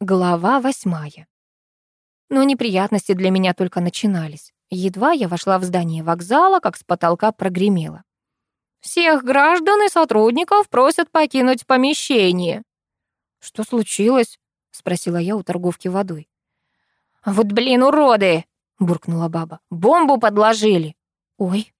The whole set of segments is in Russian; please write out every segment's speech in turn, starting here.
Глава восьмая. Но неприятности для меня только начинались. Едва я вошла в здание вокзала, как с потолка прогремело. «Всех граждан и сотрудников просят покинуть помещение». «Что случилось?» — спросила я у торговки водой. «Вот блин, уроды!» — буркнула баба. «Бомбу подложили!» «Ой!»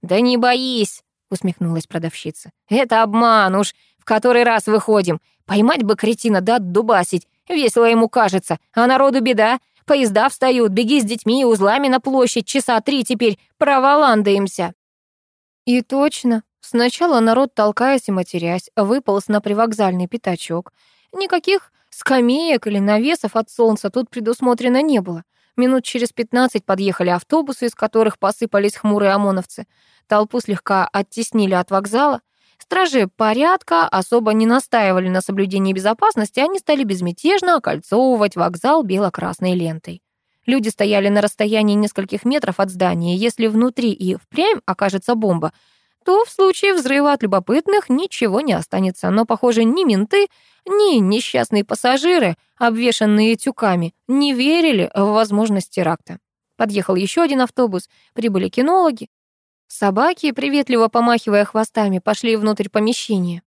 «Да не боись!» — усмехнулась продавщица. «Это обман уж, в который раз выходим. Поймать бы кретина да отдубасить. Весело ему кажется, а народу беда. Поезда встают, беги с детьми и узлами на площадь, часа три теперь проволандаемся. И точно. Сначала народ, толкаясь и матерясь, выполз на привокзальный пятачок. Никаких скамеек или навесов от солнца тут предусмотрено не было. Минут через пятнадцать подъехали автобусы, из которых посыпались хмурые ОМОНовцы. Толпу слегка оттеснили от вокзала. Стражи порядка особо не настаивали на соблюдении безопасности, они стали безмятежно окольцовывать вокзал бело-красной лентой. Люди стояли на расстоянии нескольких метров от здания. Если внутри и впрямь окажется бомба, то в случае взрыва от любопытных ничего не останется. Но, похоже, ни менты, ни несчастные пассажиры, обвешанные тюками, не верили в возможность теракта. Подъехал еще один автобус, прибыли кинологи, Собаки, приветливо помахивая хвостами, пошли внутрь помещения.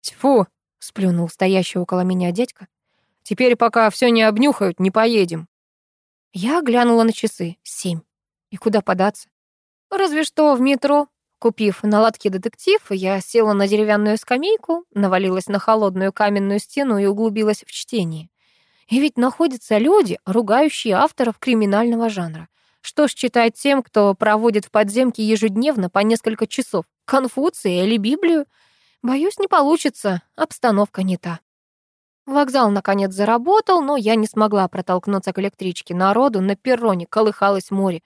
«Тьфу!» — сплюнул стоящий около меня дядька. «Теперь, пока все не обнюхают, не поедем». Я глянула на часы. Семь. И куда податься? Разве что в метро. Купив наладки детектив, я села на деревянную скамейку, навалилась на холодную каменную стену и углубилась в чтение. И ведь находятся люди, ругающие авторов криминального жанра. Что ж читать тем, кто проводит в подземке ежедневно по несколько часов? Конфуция или Библию? Боюсь, не получится, обстановка не та. Вокзал, наконец, заработал, но я не смогла протолкнуться к электричке. Народу на перроне колыхалось море.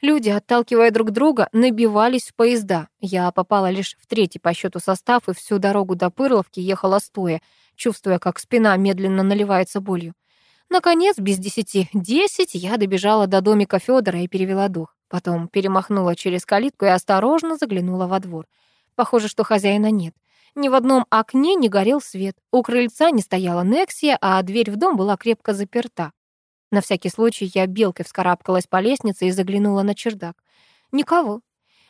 Люди, отталкивая друг друга, набивались в поезда. Я попала лишь в третий по счету состав и всю дорогу до Пырловки ехала стоя, чувствуя, как спина медленно наливается болью. Наконец, без десяти десять я добежала до домика Федора и перевела дух. Потом перемахнула через калитку и осторожно заглянула во двор. Похоже, что хозяина нет. Ни в одном окне не горел свет. У крыльца не стояла Нексия, а дверь в дом была крепко заперта. На всякий случай я белкой вскарабкалась по лестнице и заглянула на чердак. Никого.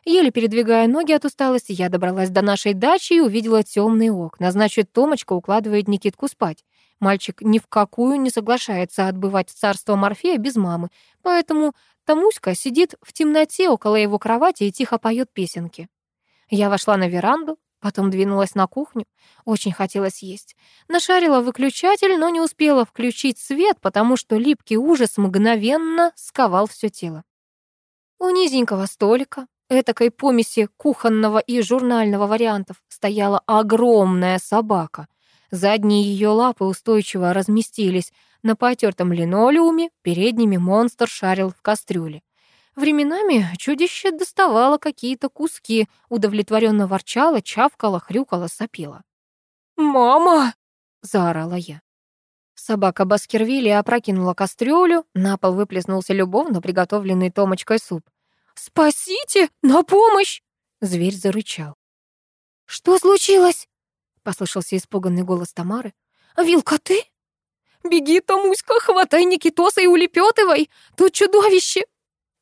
Еле передвигая ноги от усталости, я добралась до нашей дачи и увидела темные окна. Значит, Томочка укладывает Никитку спать. Мальчик ни в какую не соглашается отбывать царство Морфея без мамы, поэтому Тамуська сидит в темноте около его кровати и тихо поет песенки. Я вошла на веранду, потом двинулась на кухню. Очень хотелось есть. Нашарила выключатель, но не успела включить свет, потому что липкий ужас мгновенно сковал все тело. У низенького столика, этакой помеси кухонного и журнального вариантов, стояла огромная собака — Задние ее лапы устойчиво разместились на потертом линолеуме, передними монстр шарил в кастрюле. Временами чудище доставало какие-то куски, удовлетворенно ворчало, чавкало, хрюкало, сопело. «Мама!» — заорала я. Собака Баскервилли опрокинула кастрюлю, на пол выплеснулся любовно приготовленный Томочкой суп. «Спасите! На помощь!» Зверь зарычал. «Что случилось?» Послышался испуганный голос Тамары. «Вилка, ты? Беги, Томуська, хватай Никитоса и улепетывай! Тут чудовище!»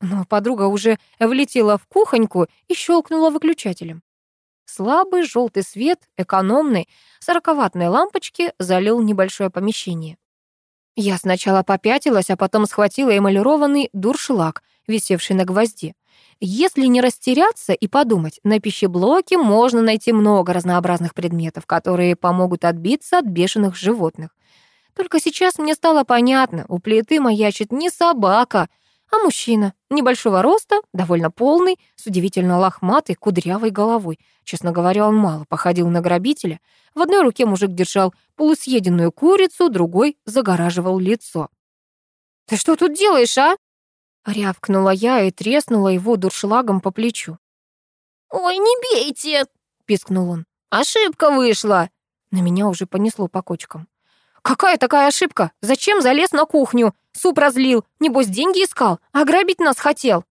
Но подруга уже влетела в кухоньку и щелкнула выключателем. Слабый желтый свет экономной сороковатной лампочки залил небольшое помещение. Я сначала попятилась, а потом схватила эмалированный дуршлаг, висевший на гвозде. Если не растеряться и подумать, на пищеблоке можно найти много разнообразных предметов, которые помогут отбиться от бешеных животных. Только сейчас мне стало понятно, у плиты маячит не собака, а мужчина, небольшого роста, довольно полный, с удивительно лохматой, кудрявой головой. Честно говоря, он мало походил на грабителя. В одной руке мужик держал полусъеденную курицу, другой загораживал лицо. «Ты что тут делаешь, а?» Рявкнула я и треснула его дуршлагом по плечу. «Ой, не бейте!» — пискнул он. «Ошибка вышла!» На меня уже понесло по кочкам. «Какая такая ошибка? Зачем залез на кухню? Суп разлил, небось деньги искал, ограбить нас хотел».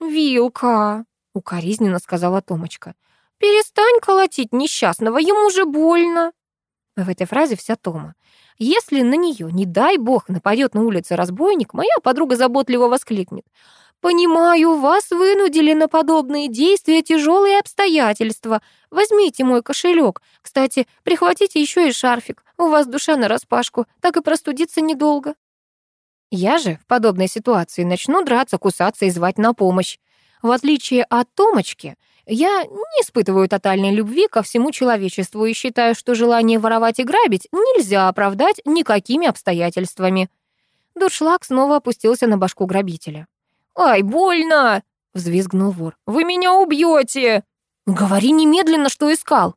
«Вилка», — укоризненно сказала Томочка. «Перестань колотить несчастного, ему же больно». В этой фразе вся Тома. Если на нее, не дай бог, нападет на улице разбойник, моя подруга заботливо воскликнет. «Понимаю, вас вынудили на подобные действия тяжелые обстоятельства. Возьмите мой кошелек. Кстати, прихватите еще и шарфик. У вас душа нараспашку, так и простудиться недолго». Я же в подобной ситуации начну драться, кусаться и звать на помощь. В отличие от Томочки, я не испытываю тотальной любви ко всему человечеству и считаю, что желание воровать и грабить нельзя оправдать никакими обстоятельствами. Дуршлаг снова опустился на башку грабителя. «Ай, больно!» — взвизгнул вор. «Вы меня убьете!» «Говори немедленно, что искал!»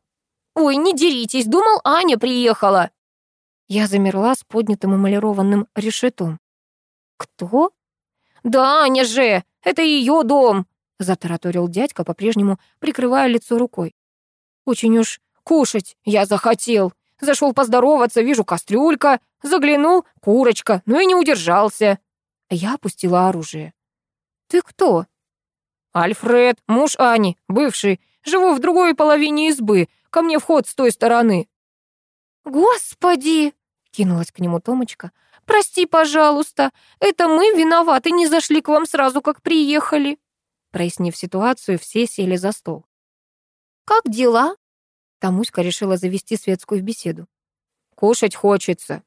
«Ой, не деритесь, думал, Аня приехала!» Я замерла с поднятым эмалированным решетом. «Кто?» «Да, Аня же! Это ее дом!» Затараторил дядька, по-прежнему прикрывая лицо рукой. «Очень уж кушать я захотел. Зашел поздороваться, вижу кастрюлька, заглянул, курочка, но и не удержался». Я опустила оружие. «Ты кто?» «Альфред, муж Ани, бывший. Живу в другой половине избы. Ко мне вход с той стороны». «Господи!» — кинулась к нему Томочка. «Прости, пожалуйста, это мы виноваты, не зашли к вам сразу, как приехали». Прояснив ситуацию, все сели за стол. «Как дела?» Тамуська решила завести светскую беседу. «Кушать хочется».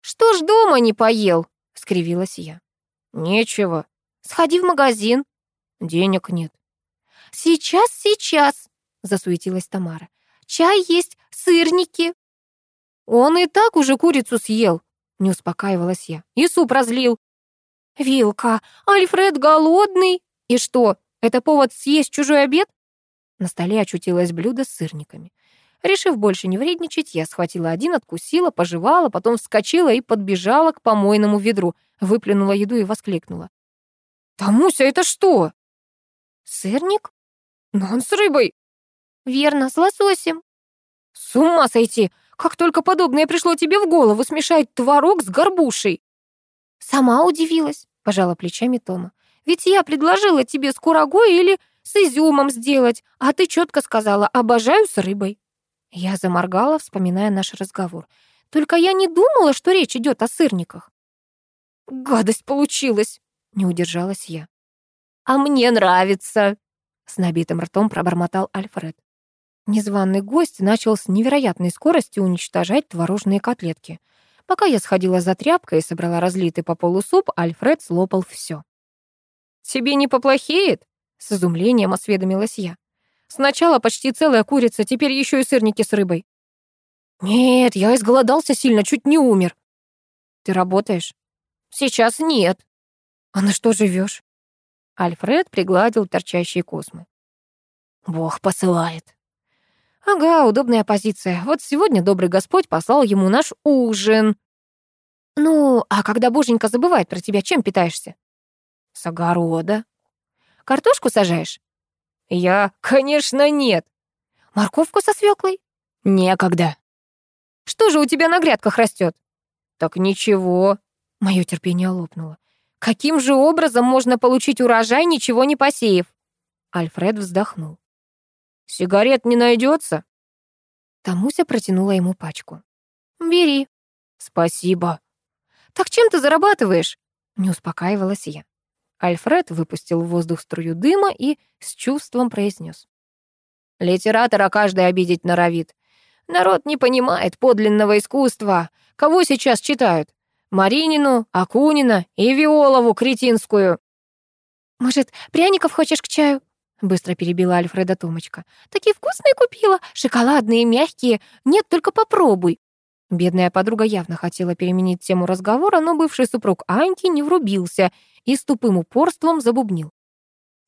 «Что ж дома не поел?» — скривилась я. «Нечего». «Сходи в магазин». «Денег нет». «Сейчас, сейчас», — засуетилась Тамара. «Чай есть, сырники». «Он и так уже курицу съел», — не успокаивалась я. «И суп разлил». «Вилка, Альфред голодный», и что, это повод съесть чужой обед? На столе очутилось блюдо с сырниками. Решив больше не вредничать, я схватила один, откусила, пожевала, потом вскочила и подбежала к помойному ведру, выплюнула еду и воскликнула. «Тамуся, это что?» «Сырник?» «Но он с рыбой!» «Верно, с лососем». «С ума сойти! Как только подобное пришло тебе в голову смешать творог с горбушей!» «Сама удивилась», — пожала плечами Тома. Ведь я предложила тебе с курагой или с изюмом сделать, а ты четко сказала «обожаю с рыбой». Я заморгала, вспоминая наш разговор. Только я не думала, что речь идет о сырниках. «Гадость получилась!» — не удержалась я. «А мне нравится!» — с набитым ртом пробормотал Альфред. Незваный гость начал с невероятной скоростью уничтожать творожные котлетки. Пока я сходила за тряпкой и собрала разлитый по полу суп, Альфред слопал все. «Тебе не поплохеет?» — с изумлением осведомилась я. «Сначала почти целая курица, теперь еще и сырники с рыбой». «Нет, я изголодался сильно, чуть не умер». «Ты работаешь?» «Сейчас нет». «А на что живешь? Альфред пригладил торчащие космы. «Бог посылает». «Ага, удобная позиция. Вот сегодня добрый Господь послал ему наш ужин». «Ну, а когда боженька забывает про тебя, чем питаешься?» С огорода. Картошку сажаешь? Я, конечно, нет. Морковку со свеклой? Некогда. Что же у тебя на грядках растет? Так ничего. Мое терпение лопнуло. Каким же образом можно получить урожай, ничего не посеяв? Альфред вздохнул. Сигарет не найдется? Тамуся протянула ему пачку. «Бери». «Спасибо». «Так чем ты зарабатываешь?» Не успокаивалась я. Альфред выпустил в воздух струю дыма и с чувством произнес. «Литератора каждый обидеть норовит. Народ не понимает подлинного искусства. Кого сейчас читают? Маринину, Акунина и Виолову кретинскую». «Может, пряников хочешь к чаю?» Быстро перебила Альфреда Томочка. «Такие вкусные купила, шоколадные, мягкие. Нет, только попробуй». Бедная подруга явно хотела переменить тему разговора, но бывший супруг Аньки не врубился и с тупым упорством забубнил.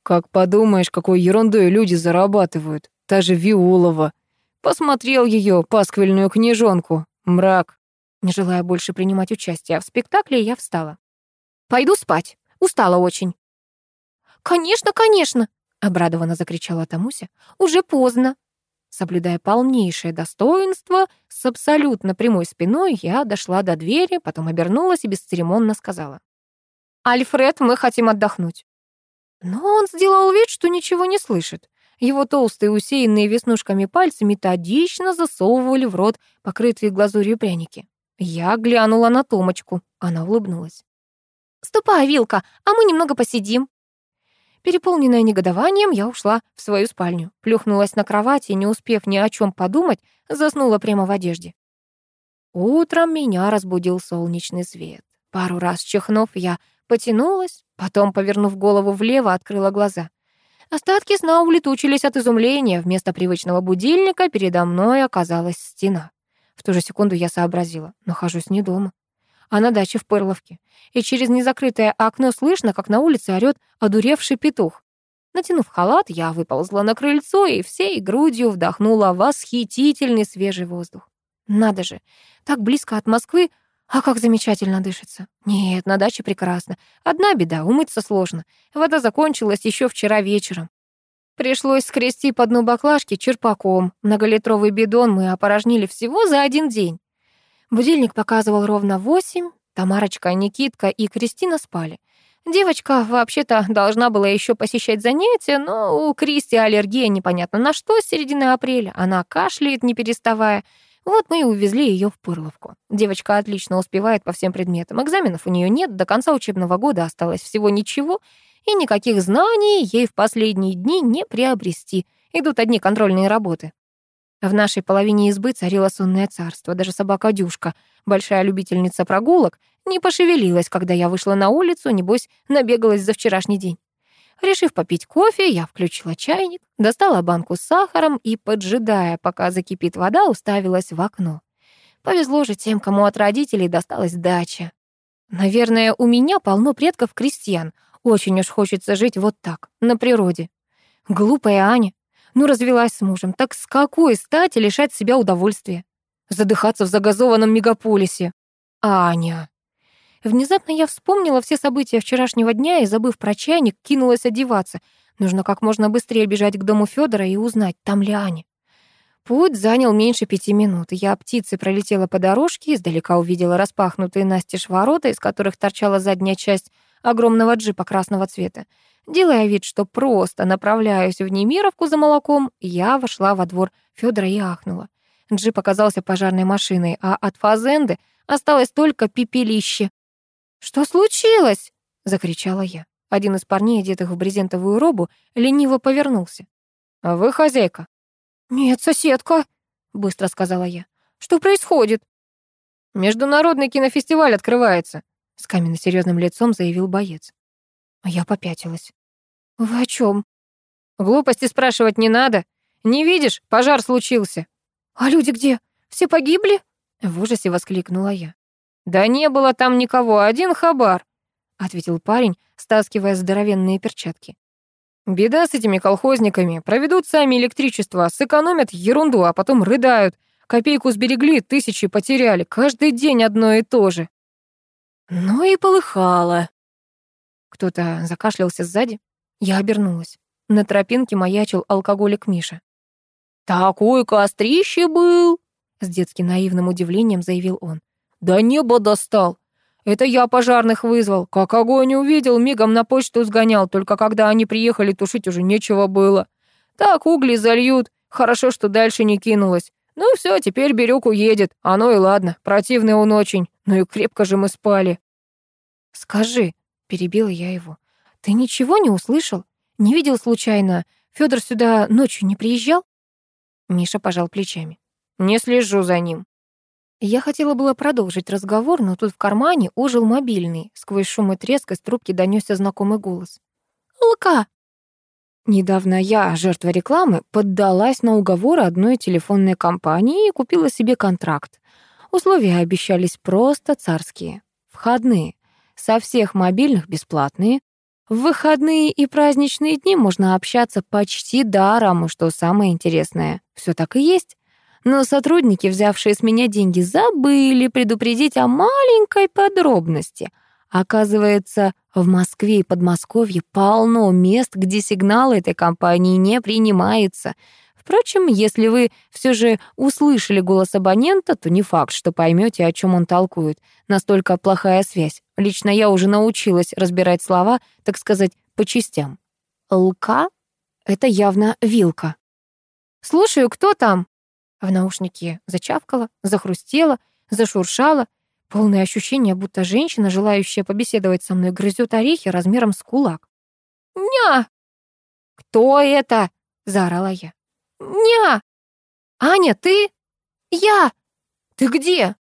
«Как подумаешь, какой ерундой люди зарабатывают. Та же Виолова. Посмотрел ее пасквильную книжонку. Мрак». Не желая больше принимать участие в спектакле, я встала. «Пойду спать. Устала очень». «Конечно, конечно!» — обрадованно закричала Тамуся. «Уже поздно». Соблюдая полнейшее достоинство, с абсолютно прямой спиной я дошла до двери, потом обернулась и бесцеремонно сказала. «Альфред, мы хотим отдохнуть». Но он сделал вид, что ничего не слышит. Его толстые, усеянные веснушками пальцы методично засовывали в рот покрытые глазурью пряники. Я глянула на Томочку. Она улыбнулась. «Ступай, Вилка, а мы немного посидим». Переполненная негодованием, я ушла в свою спальню, плюхнулась на кровати и, не успев ни о чем подумать, заснула прямо в одежде. Утром меня разбудил солнечный свет. Пару раз чихнув, я потянулась, потом, повернув голову влево, открыла глаза. Остатки сна улетучились от изумления. Вместо привычного будильника передо мной оказалась стена. В ту же секунду я сообразила, нахожусь не дома, а на даче в Пырловке. И через незакрытое окно слышно, как на улице орёт одуревший петух. Натянув халат, я выползла на крыльцо и всей грудью вдохнула восхитительный свежий воздух. Надо же, так близко от Москвы, а как замечательно дышится. Нет, на даче прекрасно. Одна беда, умыться сложно. Вода закончилась еще вчера вечером. Пришлось скрести по дну баклажки черпаком. Многолитровый бидон мы опорожнили всего за один день. Будильник показывал ровно восемь. Тамарочка, Никитка и Кристина спали. Девочка вообще-то должна была еще посещать занятия, но у Кристи аллергия непонятно на что с середины апреля. Она кашляет, не переставая. Вот мы и увезли ее в Пырловку. Девочка отлично успевает по всем предметам. Экзаменов у нее нет, до конца учебного года осталось всего ничего, и никаких знаний ей в последние дни не приобрести. Идут одни контрольные работы. В нашей половине избы царило сонное царство. Даже собака Дюшка, большая любительница прогулок, не пошевелилась, когда я вышла на улицу, небось, набегалась за вчерашний день. Решив попить кофе, я включила чайник, достала банку с сахаром и, поджидая, пока закипит вода, уставилась в окно. Повезло же тем, кому от родителей досталась дача. Наверное, у меня полно предков крестьян. Очень уж хочется жить вот так, на природе. Глупая Аня. Ну, развелась с мужем. Так с какой стати лишать себя удовольствия? Задыхаться в загазованном мегаполисе. Аня. Внезапно я вспомнила все события вчерашнего дня и, забыв про чайник, кинулась одеваться. Нужно как можно быстрее бежать к дому Федора и узнать, там ли Аня. Путь занял меньше пяти минут. Я птицей пролетела по дорожке, издалека увидела распахнутые настежь ворота, из которых торчала задняя часть огромного джипа красного цвета. Делая вид, что просто направляюсь в Немировку за молоком, я вошла во двор Федора и ахнула. Джип оказался пожарной машиной, а от фазенды осталось только пепелище. «Что случилось?» — закричала я. Один из парней, одетых в брезентовую робу, лениво повернулся. «А вы хозяйка?» «Нет, соседка», — быстро сказала я. «Что происходит?» «Международный кинофестиваль открывается», — с каменно-серьезным лицом заявил боец. А я попятилась. «Вы о чем? «Глупости спрашивать не надо. Не видишь, пожар случился». «А люди где? Все погибли?» В ужасе воскликнула я. «Да не было там никого, один хабар», — ответил парень, стаскивая здоровенные перчатки. «Беда с этими колхозниками. Проведут сами электричество, сэкономят ерунду, а потом рыдают. Копейку сберегли, тысячи потеряли. Каждый день одно и то же». Ну и полыхало. Кто-то закашлялся сзади. Я обернулась. На тропинке маячил алкоголик Миша. «Такой кострище был!» С детски наивным удивлением заявил он. Да небо достал. Это я пожарных вызвал. Как огонь увидел, мигом на почту сгонял. Только когда они приехали, тушить уже нечего было. Так угли зальют. Хорошо, что дальше не кинулось. Ну все, теперь Бирюк уедет. Оно и ладно. Противный он очень. Ну и крепко же мы спали. Скажи, перебила я его. Ты ничего не услышал? Не видел случайно? Федор сюда ночью не приезжал? Миша пожал плечами. Не слежу за ним. Я хотела было продолжить разговор, но тут в кармане ожил мобильный. Сквозь шум и треск из трубки донёсся знакомый голос. «Лука!» Недавно я, жертва рекламы, поддалась на уговоры одной телефонной компании и купила себе контракт. Условия обещались просто царские. Входные. Со всех мобильных бесплатные. В выходные и праздничные дни можно общаться почти даром, и что самое интересное, все так и есть. Но сотрудники, взявшие с меня деньги, забыли предупредить о маленькой подробности. Оказывается, в Москве и Подмосковье полно мест, где сигнал этой компании не принимается. Впрочем, если вы все же услышали голос абонента, то не факт, что поймете, о чем он толкует. Настолько плохая связь. Лично я уже научилась разбирать слова, так сказать, по частям. «Лка» — это явно вилка. «Слушаю, кто там?» В наушнике зачавкало, захрустело, Зашуршало. Полное ощущение, будто женщина, желающая побеседовать со мной, грызет орехи размером с кулак. «Ня!» «Кто это?» — заорала я. «Ня!» «Аня, ты?» «Я!» «Ты где?»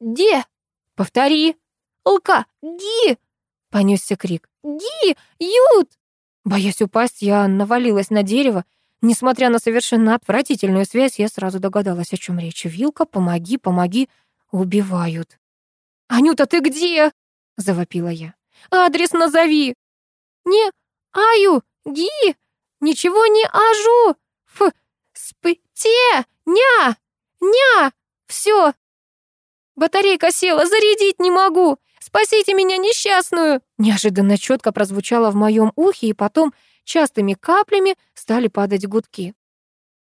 «Де?» «Повтори!» «Лка! Ди!» — понесся крик. «Ди! Ют!» Боясь упасть, я навалилась на дерево. Несмотря на совершенно отвратительную связь, я сразу догадалась, о чем речь. «Вилка, помоги, помоги!» Убивают. «Анюта, ты где?» — завопила я. «Адрес назови!» «Не аю, ги, ничего не ажу, ф, спте, ня, ня, все. Батарейка села, зарядить не могу. Спасите меня, несчастную!» Неожиданно четко прозвучало в моем ухе, и потом частыми каплями стали падать гудки.